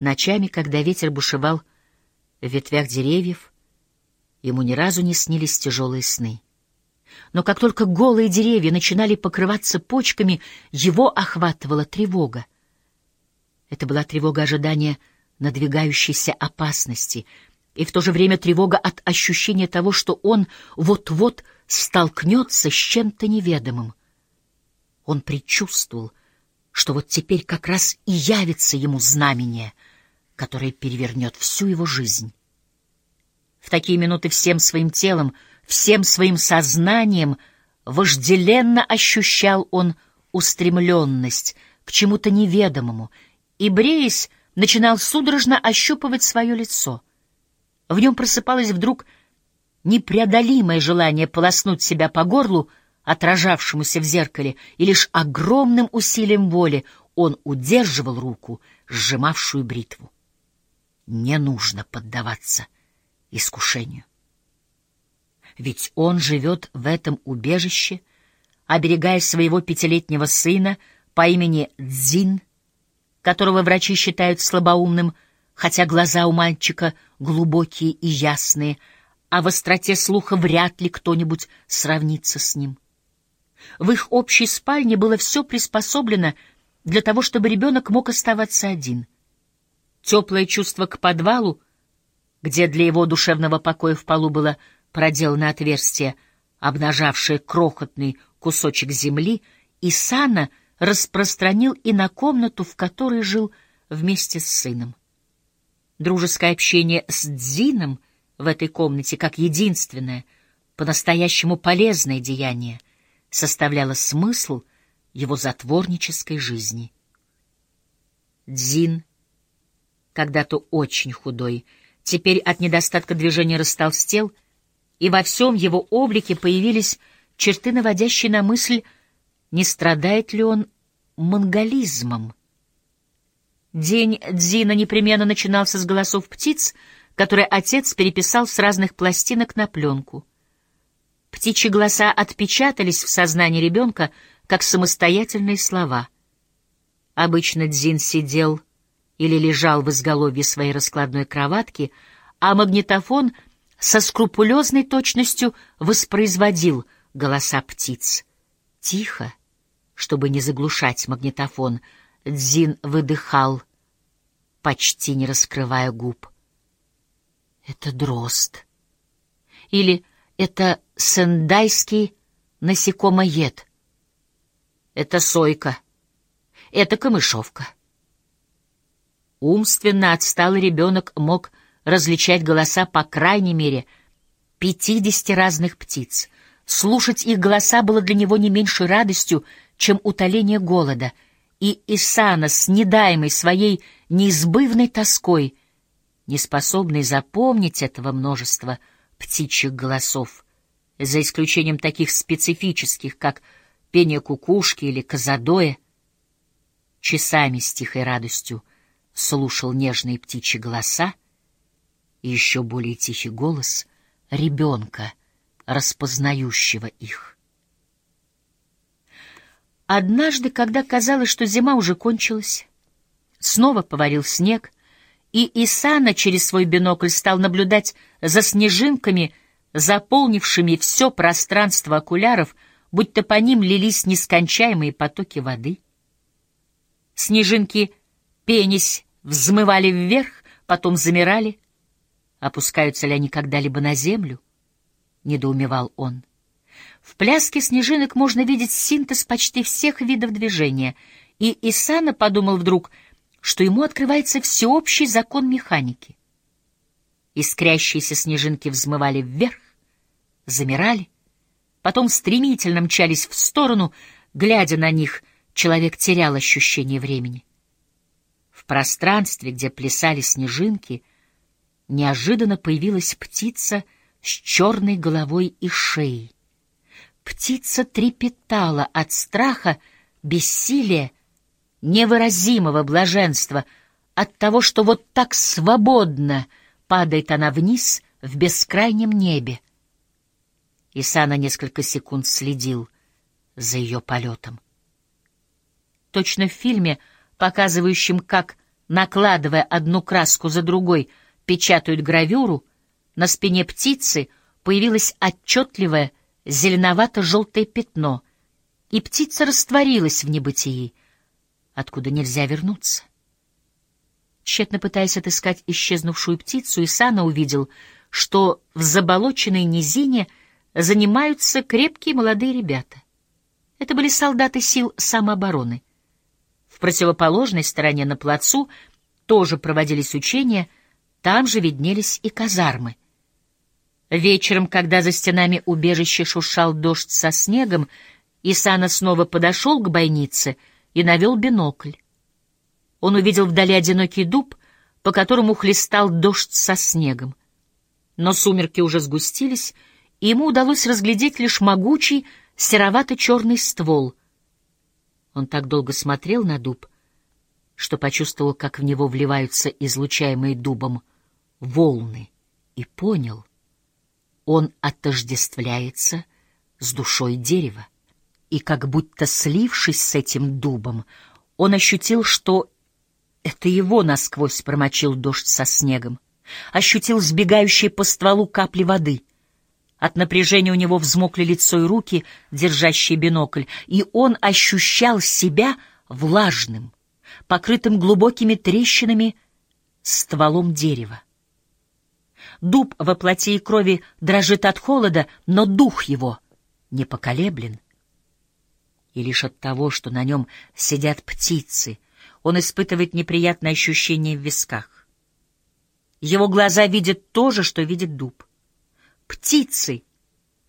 Ночами, когда ветер бушевал в ветвях деревьев, ему ни разу не снились тяжелые сны. Но как только голые деревья начинали покрываться почками, его охватывала тревога. Это была тревога ожидания надвигающейся опасности, и в то же время тревога от ощущения того, что он вот-вот столкнется с чем-то неведомым. Он предчувствовал, что вот теперь как раз и явится ему знамение, которое перевернет всю его жизнь. В такие минуты всем своим телом, всем своим сознанием вожделенно ощущал он устремленность к чему-то неведомому, и, бреясь, начинал судорожно ощупывать свое лицо. В нем просыпалось вдруг непреодолимое желание полоснуть себя по горлу, отражавшемуся в зеркале, и лишь огромным усилием воли он удерживал руку, сжимавшую бритву. Не нужно поддаваться искушению. Ведь он живет в этом убежище, оберегая своего пятилетнего сына по имени Дзин, которого врачи считают слабоумным, хотя глаза у мальчика глубокие и ясные, а в остроте слуха вряд ли кто-нибудь сравнится с ним. В их общей спальне было все приспособлено для того, чтобы ребенок мог оставаться один. Теплое чувство к подвалу, где для его душевного покоя в полу было проделано отверстие, обнажавшее крохотный кусочек земли, и Сана распространил и на комнату, в которой жил вместе с сыном. Дружеское общение с Дзином в этой комнате, как единственное, по-настоящему полезное деяние, составляло смысл его затворнической жизни. Дзин, когда-то очень худой, теперь от недостатка движения растолстел, и во всем его облике появились черты, наводящие на мысль, не страдает ли он монголизмом. День Дзина непременно начинался с голосов птиц, которые отец переписал с разных пластинок на пленку. Птичьи голоса отпечатались в сознании ребенка, как самостоятельные слова. Обычно Дзин сидел или лежал в изголовье своей раскладной кроватки, а магнитофон со скрупулезной точностью воспроизводил голоса птиц. Тихо, чтобы не заглушать магнитофон, Дзин выдыхал, почти не раскрывая губ. «Это дрозд». Или «Это сендайский насекомоед». «Это сойка». «Это камышовка». Умственно отсталый ребенок мог различать голоса по крайней мере пятидесяти разных птиц. Слушать их голоса было для него не меньшей радостью, чем утоление голода, и Исана с недаемой своей неизбывной тоской, не способный запомнить этого множества птичьих голосов, за исключением таких специфических, как пение кукушки или казадоя, часами с тихой радостью слушал нежные птичьи голоса и еще более тихий голос ребенка, распознающего их. Однажды, когда казалось, что зима уже кончилась, снова поварил снег, и Исана через свой бинокль стал наблюдать за снежинками, заполнившими все пространство окуляров, будто по ним лились нескончаемые потоки воды. Снежинки, пенись, взмывали вверх, потом замирали. Опускаются ли они когда-либо на землю? — недоумевал он. В пляске снежинок можно видеть синтез почти всех видов движения, и Исана подумал вдруг, что ему открывается всеобщий закон механики. Искрящиеся снежинки взмывали вверх, замирали, потом стремительно мчались в сторону, глядя на них, человек терял ощущение времени. Пространстве, где плясали снежинки, неожиданно появилась птица с черной головой и шеей. Птица трепетала от страха, бессилия, невыразимого блаженства, от того, что вот так свободно падает она вниз в бескрайнем небе. Исана несколько секунд следил за ее полетом. Точно в фильме, показывающем, как накладывая одну краску за другой, печатают гравюру, на спине птицы появилось отчетливое зеленовато-желтое пятно, и птица растворилась в небытии, откуда нельзя вернуться. Тщетно пытаясь отыскать исчезнувшую птицу, Исана увидел, что в заболоченной низине занимаются крепкие молодые ребята. Это были солдаты сил самообороны. Противоположной стороне на плацу тоже проводились учения, там же виднелись и казармы. Вечером, когда за стенами убежища шуршал дождь со снегом, Исана снова подошел к бойнице и навел бинокль. Он увидел вдали одинокий дуб, по которому хлестал дождь со снегом. Но сумерки уже сгустились, и ему удалось разглядеть лишь могучий серовато-черный ствол. Он так долго смотрел на дуб, что почувствовал, как в него вливаются излучаемые дубом волны, и понял, он отождествляется с душой дерева. И как будто слившись с этим дубом, он ощутил, что это его насквозь промочил дождь со снегом, ощутил сбегающие по стволу капли воды. От напряжения у него взмокли лицо и руки, держащие бинокль, и он ощущал себя влажным, покрытым глубокими трещинами стволом дерева. Дуб во плоти и крови дрожит от холода, но дух его не поколеблен. И лишь от того, что на нем сидят птицы — он испытывает неприятное ощущение в висках. Его глаза видят то же, что видит дуб. Птицы,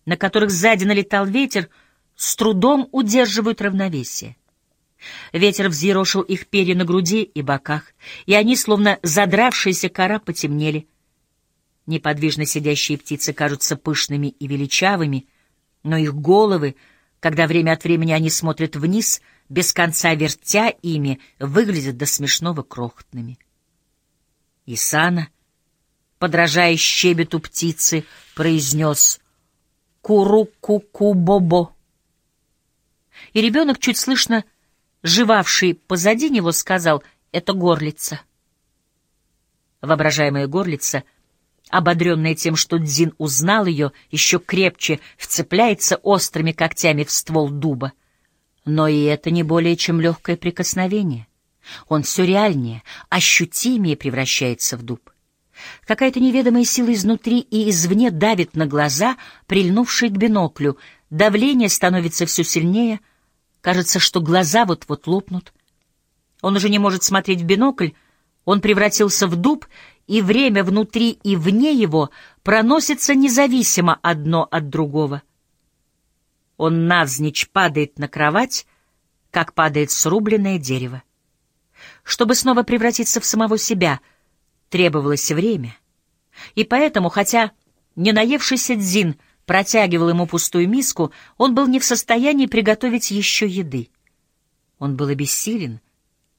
на которых сзади налетал ветер, с трудом удерживают равновесие. Ветер взъерошил их перья на груди и боках, и они, словно задравшиеся кора, потемнели. Неподвижно сидящие птицы кажутся пышными и величавыми, но их головы, когда время от времени они смотрят вниз — без конца вертя ими, выглядят до смешного крохотными. Исана, подражая щебету птицы, произнес «Куру-ку-ку-бобо». И ребенок, чуть слышно живавший позади него, сказал «Это горлица». Воображаемая горлица, ободренная тем, что Дзин узнал ее, еще крепче вцепляется острыми когтями в ствол дуба. Но и это не более чем легкое прикосновение. Он все реальнее, ощутимее превращается в дуб. Какая-то неведомая сила изнутри и извне давит на глаза, прильнувшие к биноклю. Давление становится все сильнее. Кажется, что глаза вот-вот лопнут. Он уже не может смотреть в бинокль. Он превратился в дуб, и время внутри и вне его проносится независимо одно от другого — он навзничь падает на кровать, как падает срубленное дерево. Чтобы снова превратиться в самого себя, требовалось время. И поэтому, хотя не наевшийся Дзин протягивал ему пустую миску, он был не в состоянии приготовить еще еды. Он был обессилен,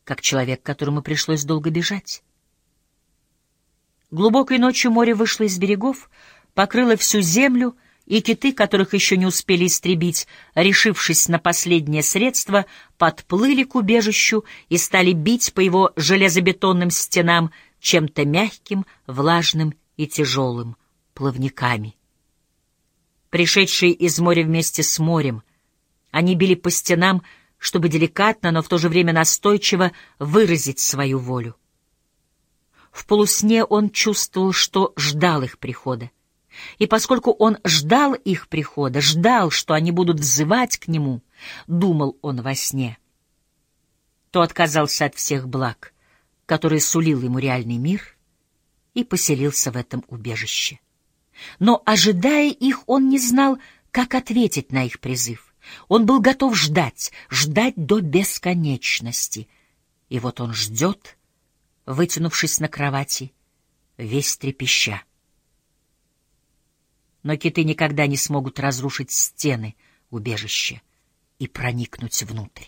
как человек, которому пришлось долго бежать. Глубокой ночью море вышло из берегов, покрыло всю землю и киты, которых еще не успели истребить, решившись на последнее средство, подплыли к убежищу и стали бить по его железобетонным стенам чем-то мягким, влажным и тяжелым, плавниками. Пришедшие из моря вместе с морем, они били по стенам, чтобы деликатно, но в то же время настойчиво выразить свою волю. В полусне он чувствовал, что ждал их прихода. И поскольку он ждал их прихода, ждал, что они будут взывать к нему, думал он во сне, то отказался от всех благ, которые сулил ему реальный мир, и поселился в этом убежище. Но, ожидая их, он не знал, как ответить на их призыв. Он был готов ждать, ждать до бесконечности. И вот он ждет, вытянувшись на кровати, весь трепеща но киты никогда не смогут разрушить стены убежища и проникнуть внутрь.